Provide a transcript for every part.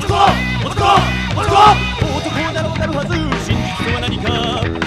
男男男男だろうなるはず真実とは何か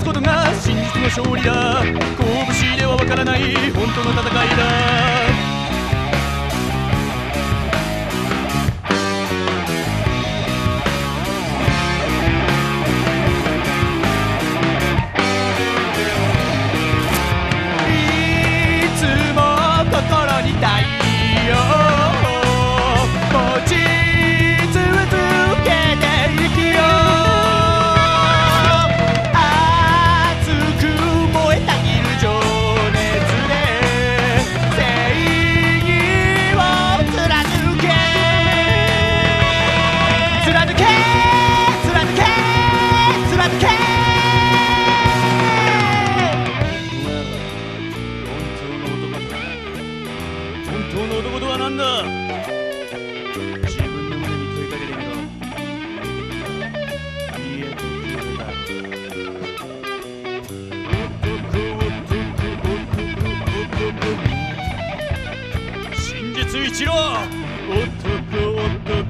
つことが真実の勝利だ。拳ではわからない本当の戦いだ。本の男とは何だ？自分の胸に問いかけてみろ。見えてくるだ。真実一郎男男